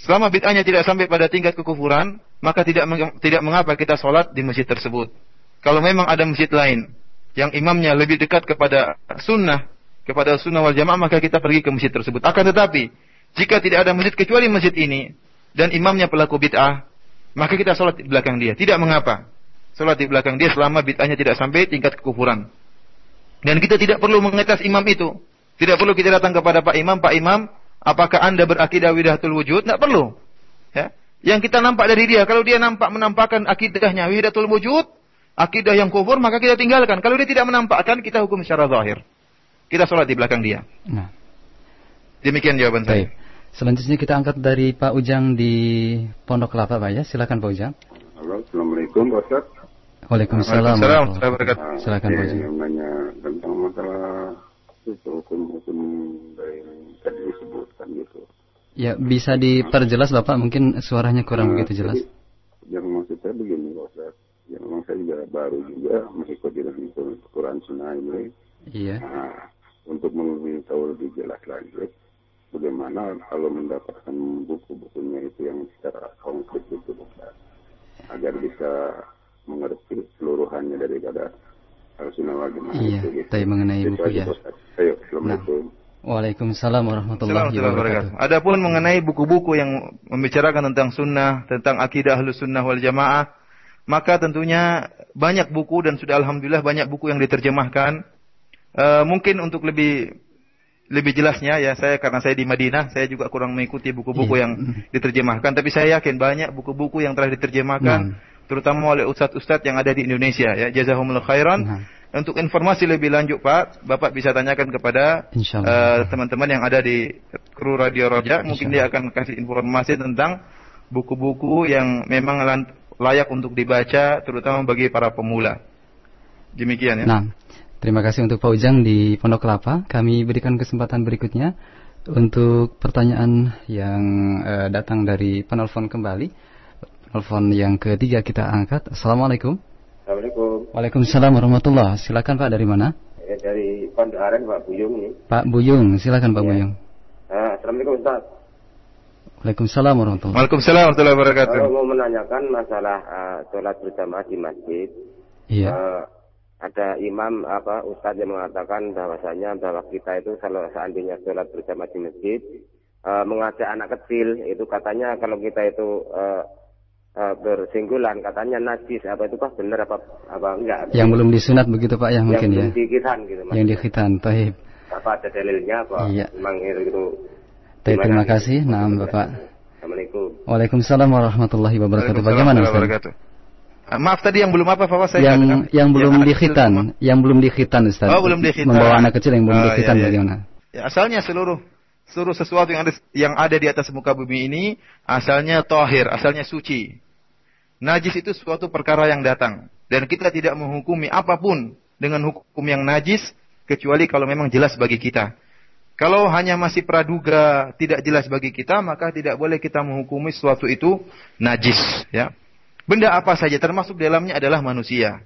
selama bid'ahnya tidak sampai pada tingkat kekufuran, maka tidak tidak mengapa kita sholat di masjid tersebut. Kalau memang ada masjid lain yang imamnya lebih dekat kepada sunnah, kepada sunnah wal jamaah, maka kita pergi ke masjid tersebut. Akan tetapi, jika tidak ada masjid kecuali masjid ini, dan imamnya pelaku bid'ah, maka kita sholat di belakang dia. Tidak mengapa. Sholat di belakang dia selama bid'ahnya tidak sampai tingkat kekufuran. Dan kita tidak perlu mengetes imam itu. Tidak perlu kita datang kepada Pak Imam, Pak Imam, apakah Anda berakidah widatul wujud? Tidak perlu. Ya. Yang kita nampak dari dia, kalau dia nampak menampakkan akidahnya widatul wujud, akidah yang kufur maka kita tinggalkan. Kalau dia tidak menampakkan kita hukum secara zahir. Kita sholat di belakang dia. Nah. Demikian jawaban Baik. saya. Selanjutnya kita angkat dari Pak Ujang di Pondok Kelapa Pak ya. Silakan Pak Ujang. Halo, Assalamualaikum Pak Ustaz. Waalaikumsalam. Waalaikumsalam. Silakan Pak. Yang nanya tentang masalah itu hukum-hukum dari tadi disebutkan gitu. Ya, bisa diperjelas Bapak, mungkin suaranya kurang nah, begitu jelas. Yang maksud saya begini Pak Ustaz ya memang saya juga baru juga mengikuti dengan Quran Sunnah ini. Iya. Nah, untuk mengetahui lebih jelas lagi bagaimana kalau mendapatkan buku-bukunya itu yang secara konkret itu bukan agar bisa mengerti seluruhannya daripada Sunnah wal Iya, itu, gitu. tapi mengenai buku ya. Ayo, Assalamualaikum. Nah. Waalaikumsalam warahmatullahi wabarakatuh. Adapun mengenai buku-buku yang membicarakan tentang sunnah, tentang akidah ahlus sunnah wal jamaah, maka tentunya banyak buku dan sudah alhamdulillah banyak buku yang diterjemahkan. E, mungkin untuk lebih lebih jelasnya ya saya karena saya di Madinah saya juga kurang mengikuti buku-buku yeah. yang diterjemahkan tapi saya yakin banyak buku-buku yang telah diterjemahkan nah. terutama oleh ustadz-ustadz yang ada di Indonesia ya jazahumullah khairan nah. untuk informasi lebih lanjut Pak Bapak bisa tanyakan kepada eh, teman-teman uh, yang ada di kru Radio Roja mungkin dia akan kasih informasi tentang buku-buku yang memang layak untuk dibaca terutama bagi para pemula. Demikian ya. Nah, terima kasih untuk Pak Ujang di Pondok Kelapa. Kami berikan kesempatan berikutnya untuk pertanyaan yang uh, datang dari penelpon kembali. Penelpon yang ketiga kita angkat. Assalamualaikum. Assalamualaikum. Waalaikumsalam warahmatullah. Silakan Pak dari mana? Ya, dari Pondok Aren Pak Buyung nih. Pak Buyung, silakan Pak ya. Buyung. Uh, Assalamualaikum Ustaz. Waalaikumsalam warahmatullahi. Waalaikumsalam warahmatullahi wabarakatuh. Kalau mau menanyakan masalah uh, sholat berjamaah di masjid. Iya. Uh, ada imam apa ustadz yang mengatakan bahwasanya bahwa kita itu kalau seandainya sholat berjamaah di masjid uh, mengajak anak kecil itu katanya kalau kita itu uh, uh, bersinggulan katanya najis apa itu pak benar apa apa enggak? Yang belum disunat begitu pak ya mungkin yang ya. Dikitan, gitu, yang dikhitan, taib. Apa ada dalilnya apa? Iya. Memang itu Baik, terima kasih. Nah, Bapak. Assalamualaikum. Waalaikumsalam warahmatullahi wabarakatuh. Bagaimana Ustaz? Ah, maaf tadi yang belum apa Pak? Saya yang yang belum dikhitan, yang belum dikhitan Ustaz. Oh, belum dikhitan. Membawa anak kecil yang belum oh, dikhitan iya, iya. bagaimana? Ya, asalnya seluruh seluruh sesuatu yang ada yang ada di atas muka bumi ini asalnya tohir, asalnya suci. Najis itu suatu perkara yang datang dan kita tidak menghukumi apa pun dengan hukum yang najis kecuali kalau memang jelas bagi kita. Kalau hanya masih praduga, tidak jelas bagi kita, maka tidak boleh kita menghukumi sesuatu itu najis, ya. Benda apa saja termasuk dalamnya adalah manusia.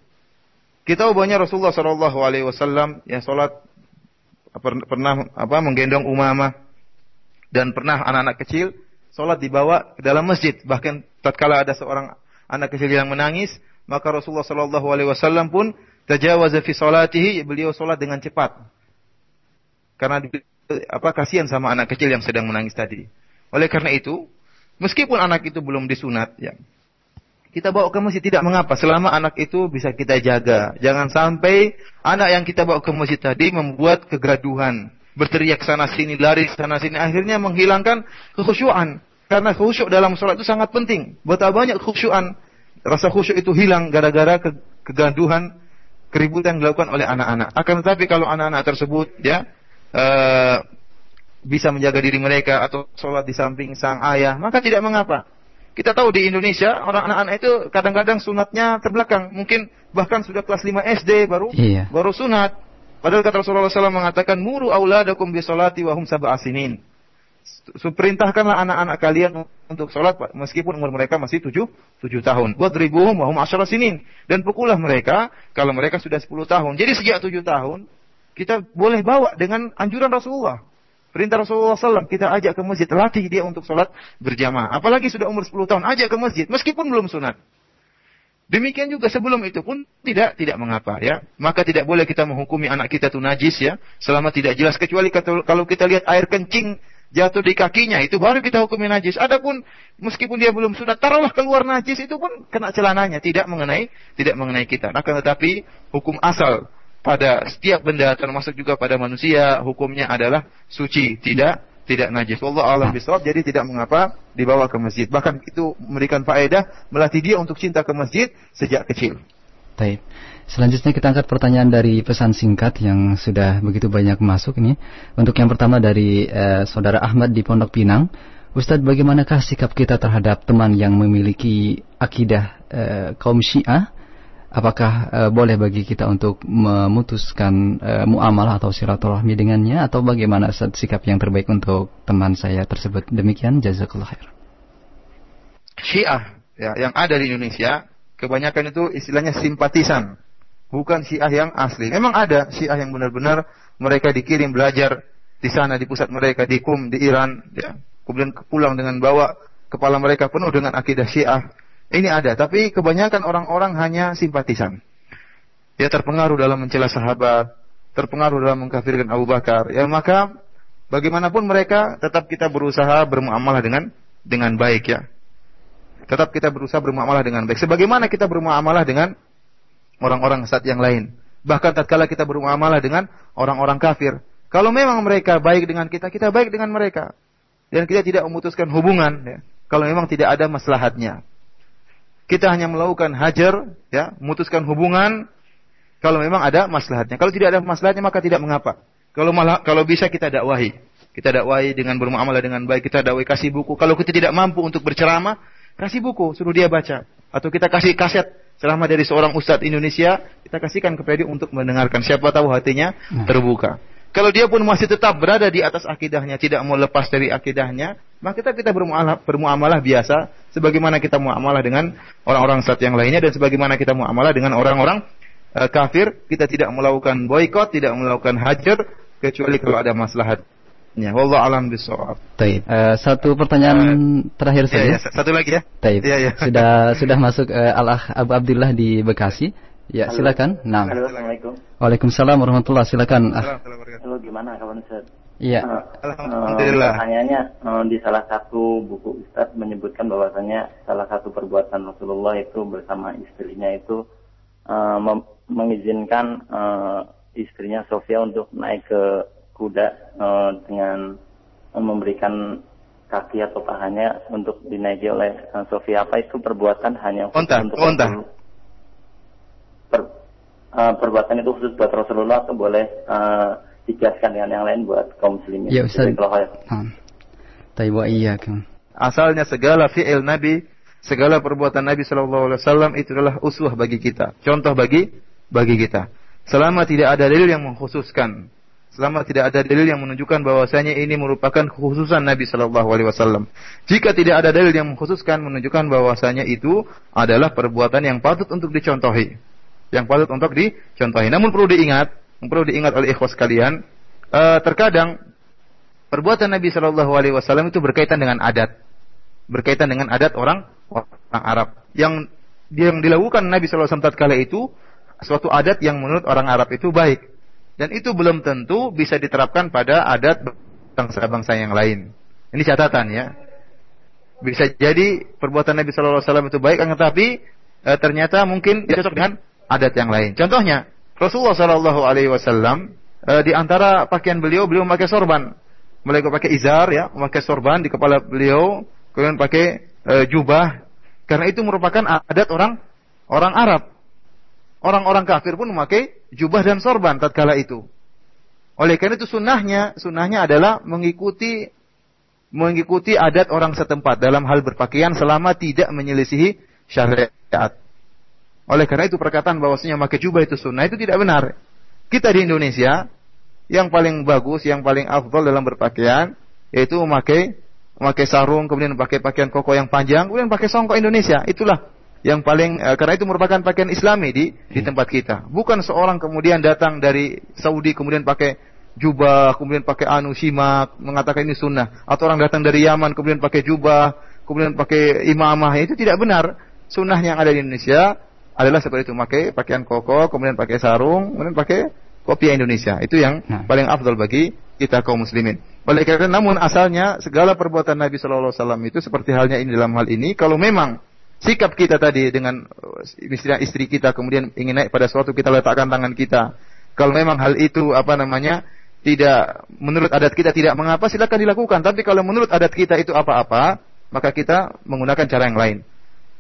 Kita ubahnya Rasulullah Shallallahu Alaihi Wasallam yang sholat pernah apa menggendong umamah dan pernah anak-anak kecil sholat dibawa ke dalam masjid bahkan tatkala ada seorang anak kecil yang menangis maka Rasulullah Shallallahu Alaihi Wasallam pun tajawaza fi salatihi beliau sholat dengan cepat karena apa kasihan sama anak kecil yang sedang menangis tadi. Oleh karena itu, meskipun anak itu belum disunat, ya, kita bawa ke masjid tidak mengapa selama anak itu bisa kita jaga. Jangan sampai anak yang kita bawa ke masjid tadi membuat kegaduhan, berteriak sana sini, lari sana sini, akhirnya menghilangkan kekhusyuan. Karena khusyuk dalam sholat itu sangat penting. Betapa banyak khusyuan, rasa khusyuk itu hilang gara-gara ke kegaduhan, keributan yang dilakukan oleh anak-anak. Akan tetapi kalau anak-anak tersebut ya uh, bisa menjaga diri mereka atau sholat di samping sang ayah, maka tidak mengapa. Kita tahu di Indonesia orang anak-anak itu kadang-kadang sunatnya terbelakang, mungkin bahkan sudah kelas 5 SD baru iya. baru sunat. Padahal kata Rasulullah SAW mengatakan muru auladakum bi salati wa hum sab'a sinin. Perintahkanlah anak-anak kalian untuk sholat meskipun umur mereka masih tujuh, tujuh tahun. Buat ribuhum wahum asyara sinin. Dan pukullah mereka kalau mereka sudah sepuluh tahun. Jadi sejak tujuh tahun kita boleh bawa dengan anjuran Rasulullah. Perintah Rasulullah SAW, kita ajak ke masjid, latih dia untuk sholat berjamaah. Apalagi sudah umur 10 tahun, ajak ke masjid, meskipun belum sunat. Demikian juga sebelum itu pun tidak tidak mengapa ya. Maka tidak boleh kita menghukumi anak kita itu najis ya, selama tidak jelas kecuali kalau kita lihat air kencing jatuh di kakinya itu baru kita hukumi najis. Adapun meskipun dia belum sunat, taruhlah keluar najis itu pun kena celananya, tidak mengenai tidak mengenai kita. Akan tetapi hukum asal pada setiap benda termasuk juga pada manusia hukumnya adalah suci, tidak tidak najis. Allah alam bisawab jadi tidak mengapa dibawa ke masjid. Bahkan itu memberikan faedah melatih dia untuk cinta ke masjid sejak kecil. Baik. Selanjutnya kita angkat pertanyaan dari pesan singkat yang sudah begitu banyak masuk ini. Untuk yang pertama dari eh, saudara Ahmad di Pondok Pinang. Ustadz, bagaimanakah sikap kita terhadap teman yang memiliki akidah eh, kaum Syiah apakah uh, boleh bagi kita untuk memutuskan uh, muamalah atau silaturahmi dengannya? Atau bagaimana sikap yang terbaik untuk teman saya tersebut? Demikian jazakallah khair. Syiah ya yang ada di Indonesia kebanyakan itu istilahnya simpatisan. Bukan Syiah yang asli. Memang ada Syiah yang benar-benar mereka dikirim belajar di sana di pusat mereka di Kum di Iran ya. Kemudian pulang dengan bawa kepala mereka penuh dengan akidah Syiah ini ada, tapi kebanyakan orang-orang hanya simpatisan. Dia terpengaruh dalam mencela sahabat, terpengaruh dalam mengkafirkan Abu Bakar. Ya maka bagaimanapun mereka tetap kita berusaha bermuamalah dengan dengan baik ya. Tetap kita berusaha bermuamalah dengan baik. Sebagaimana kita bermuamalah dengan orang-orang saat yang lain. Bahkan tatkala kita bermuamalah dengan orang-orang kafir. Kalau memang mereka baik dengan kita, kita baik dengan mereka. Dan kita tidak memutuskan hubungan ya. Kalau memang tidak ada maslahatnya. Kita hanya melakukan hajar, ya, memutuskan hubungan kalau memang ada maslahatnya. Kalau tidak ada maslahatnya maka tidak mengapa. Kalau malah kalau bisa kita dakwahi. Kita dakwahi dengan bermuamalah dengan baik, kita dakwahi kasih buku. Kalau kita tidak mampu untuk berceramah, kasih buku, suruh dia baca. Atau kita kasih kaset ceramah dari seorang ustadz Indonesia, kita kasihkan kepada dia untuk mendengarkan. Siapa tahu hatinya nah. terbuka. Kalau dia pun masih tetap berada di atas akidahnya, tidak mau lepas dari akidahnya, maka kita kita bermuamalah, bermuamalah biasa, sebagaimana kita muamalah dengan orang-orang saat yang lainnya dan sebagaimana kita muamalah dengan orang-orang uh, kafir, kita tidak melakukan boykot, tidak melakukan hajar kecuali kalau ada maslahatnya. Wallahu alam bisawab. Taib. Uh, satu pertanyaan uh, terakhir saja. Iya, iya, satu lagi ya. Taib. Iya, iya. Sudah sudah masuk uh, Al Abu Abdullah di Bekasi. Ya, Halo. silakan. Nah. Halo, Assalamualaikum. Waalaikumsalam warahmatullahi Silakan. Halo, gimana kawan Ustaz? Iya. Uh, Alhamdulillah. Uh, pertanyaannya uh, di salah satu buku Ustaz menyebutkan bahwasanya salah satu perbuatan Rasulullah itu bersama istrinya itu uh, mengizinkan uh, istrinya Sofia untuk naik ke kuda uh, dengan memberikan kaki atau pahanya untuk dinaiki oleh uh, Sofia apa itu perbuatan hanya untuk uh, perbuatan itu khusus buat Rasulullah atau boleh uh, dijelaskan dengan yang lain buat kaum muslimin. Ya Ustaz. Taiwa iya kan. Asalnya segala fi'il Nabi, segala perbuatan Nabi Shallallahu Alaihi Wasallam itu adalah uswah bagi kita, contoh bagi bagi kita. Selama tidak ada dalil yang mengkhususkan, selama tidak ada dalil yang menunjukkan bahwasanya ini merupakan khususan Nabi Shallallahu Alaihi Wasallam. Jika tidak ada dalil yang mengkhususkan menunjukkan bahwasanya itu adalah perbuatan yang patut untuk dicontohi, yang patut untuk dicontohi. Namun perlu diingat, perlu diingat oleh ikhwas kalian, uh, terkadang perbuatan Nabi Shallallahu Alaihi Wasallam itu berkaitan dengan adat, berkaitan dengan adat orang orang Arab yang yang dilakukan Nabi Shallallahu Alaihi Wasallam kala itu suatu adat yang menurut orang Arab itu baik dan itu belum tentu bisa diterapkan pada adat bangsa-bangsa yang lain. Ini catatan ya. Bisa jadi perbuatan Nabi Shallallahu Alaihi itu baik, tetapi e, ternyata mungkin tidak cocok dengan adat yang lain. Contohnya Rasulullah Shallallahu Alaihi Wasallam e, di antara pakaian beliau beliau memakai sorban mulai pakai izar ya, memakai sorban di kepala beliau, kemudian pakai e, jubah karena itu merupakan adat orang orang Arab. Orang-orang kafir pun memakai jubah dan sorban tatkala itu. Oleh karena itu sunnahnya, sunnahnya adalah mengikuti mengikuti adat orang setempat dalam hal berpakaian selama tidak menyelisihi syariat. Oleh karena itu perkataan bahwasanya memakai jubah itu sunnah itu tidak benar. Kita di Indonesia yang paling bagus, yang paling afdol dalam berpakaian yaitu memakai memakai sarung, kemudian pakai pakaian koko yang panjang, kemudian pakai songkok Indonesia. Itulah yang paling eh, karena itu merupakan pakaian Islami di di hmm. tempat kita. Bukan seorang kemudian datang dari Saudi kemudian pakai jubah, kemudian pakai anu simak, mengatakan ini sunnah. Atau orang datang dari Yaman kemudian pakai jubah, kemudian pakai imamah. Itu tidak benar. Sunnah yang ada di Indonesia adalah seperti itu, pakai pakaian koko, kemudian pakai sarung, kemudian pakai kopi Indonesia. Itu yang nah. paling afdal bagi kita kaum muslimin. Oleh karena namun asalnya segala perbuatan Nabi Shallallahu Alaihi Wasallam itu seperti halnya ini dalam hal ini. Kalau memang sikap kita tadi dengan istri, istri kita kemudian ingin naik pada suatu kita letakkan tangan kita. Kalau memang hal itu apa namanya tidak menurut adat kita tidak mengapa silakan dilakukan. Tapi kalau menurut adat kita itu apa-apa maka kita menggunakan cara yang lain.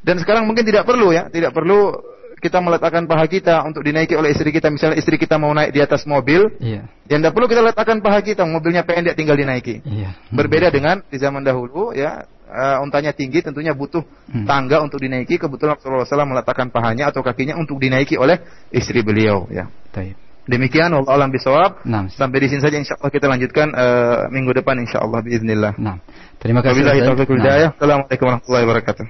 Dan sekarang mungkin tidak perlu ya, tidak perlu kita meletakkan paha kita untuk dinaiki oleh istri kita, misalnya istri kita mau naik di atas mobil, iya. ya tidak perlu kita letakkan paha kita, mobilnya pendek tinggal dinaiki. Iya. Berbeda dengan di zaman dahulu, ya uh, untanya tinggi, tentunya butuh hmm. tangga untuk dinaiki. Kebetulan Rasulullah SAW meletakkan pahanya atau kakinya untuk dinaiki oleh istri beliau. Ya. Taib. Demikian Allah alam bisawab. Nah. Sampai di sini saja insya Allah kita lanjutkan uh, minggu depan insya Allah. Nah. Terima kasih. Wabillahi taufiq Assalamualaikum warahmatullahi wabarakatuh.